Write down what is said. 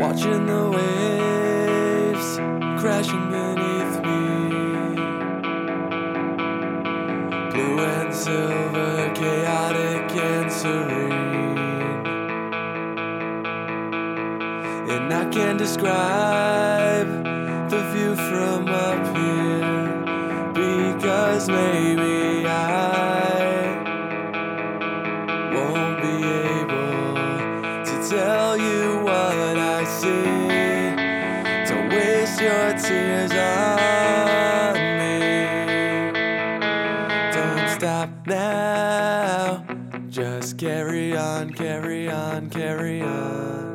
Watching the waves crashing beneath me. Blue and silver, chaotic and serene. And I can't describe the view from up here because maybe I your tears on me. Don't stop now. Just carry on, carry on, carry on.